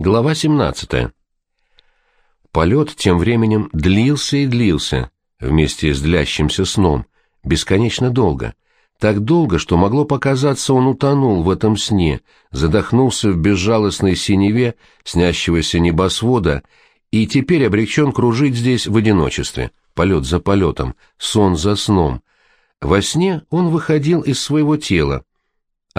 Глава 17. Полет тем временем длился и длился, вместе с длящимся сном, бесконечно долго. Так долго, что могло показаться, он утонул в этом сне, задохнулся в безжалостной синеве снящегося небосвода и теперь обречен кружить здесь в одиночестве, полет за полетом, сон за сном. Во сне он выходил из своего тела,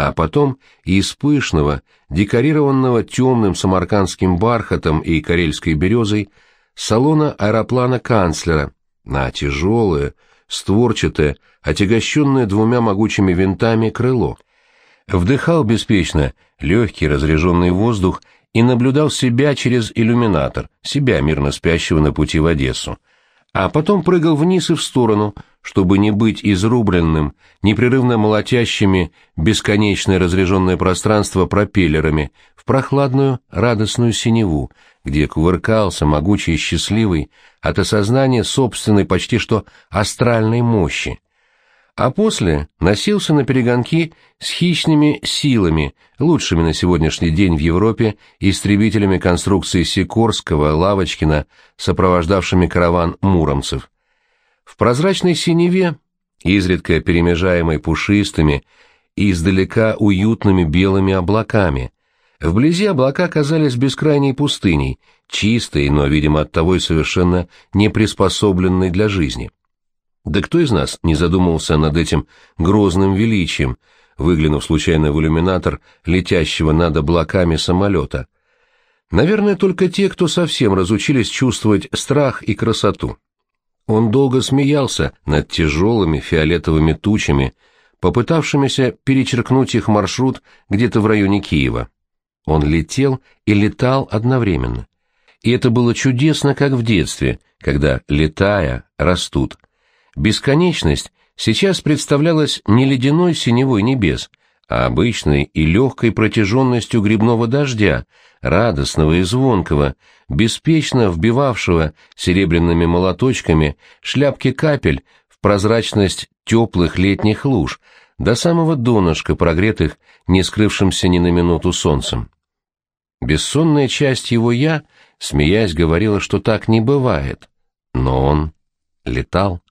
а потом из пышного, декорированного темным самаркандским бархатом и карельской березой, салона аэроплана канцлера на тяжелое, створчатое, отягощенное двумя могучими винтами крыло. Вдыхал беспечно легкий разреженный воздух и наблюдал себя через иллюминатор, себя мирно спящего на пути в Одессу а потом прыгал вниз и в сторону, чтобы не быть изрубленным, непрерывно молотящими бесконечное разряженное пространство пропеллерами в прохладную радостную синеву, где кувыркался могучий и счастливый от осознания собственной почти что астральной мощи а после носился на перегонки с хищными силами, лучшими на сегодняшний день в Европе истребителями конструкции Сикорского, Лавочкина, сопровождавшими караван муромцев. В прозрачной синеве, изредка перемежаемой пушистыми и издалека уютными белыми облаками, вблизи облака казались бескрайней пустыней, чистой, но, видимо, оттого и совершенно не приспособленной для жизни. Да кто из нас не задумывался над этим грозным величием, выглянув случайно в иллюминатор летящего над облаками самолета? Наверное, только те, кто совсем разучились чувствовать страх и красоту. Он долго смеялся над тяжелыми фиолетовыми тучами, попытавшимися перечеркнуть их маршрут где-то в районе Киева. Он летел и летал одновременно. И это было чудесно, как в детстве, когда, летая, растут – Бесконечность сейчас представлялась не ледяной синевой небес, а обычной и легкой протяженностью грибного дождя, радостного и звонкого, беспечно вбивавшего серебряными молоточками шляпки капель в прозрачность теплых летних луж, до самого донышка прогретых, не скрывшимся ни на минуту солнцем. Бессонная часть его «я», смеясь, говорила, что так не бывает, но он летал.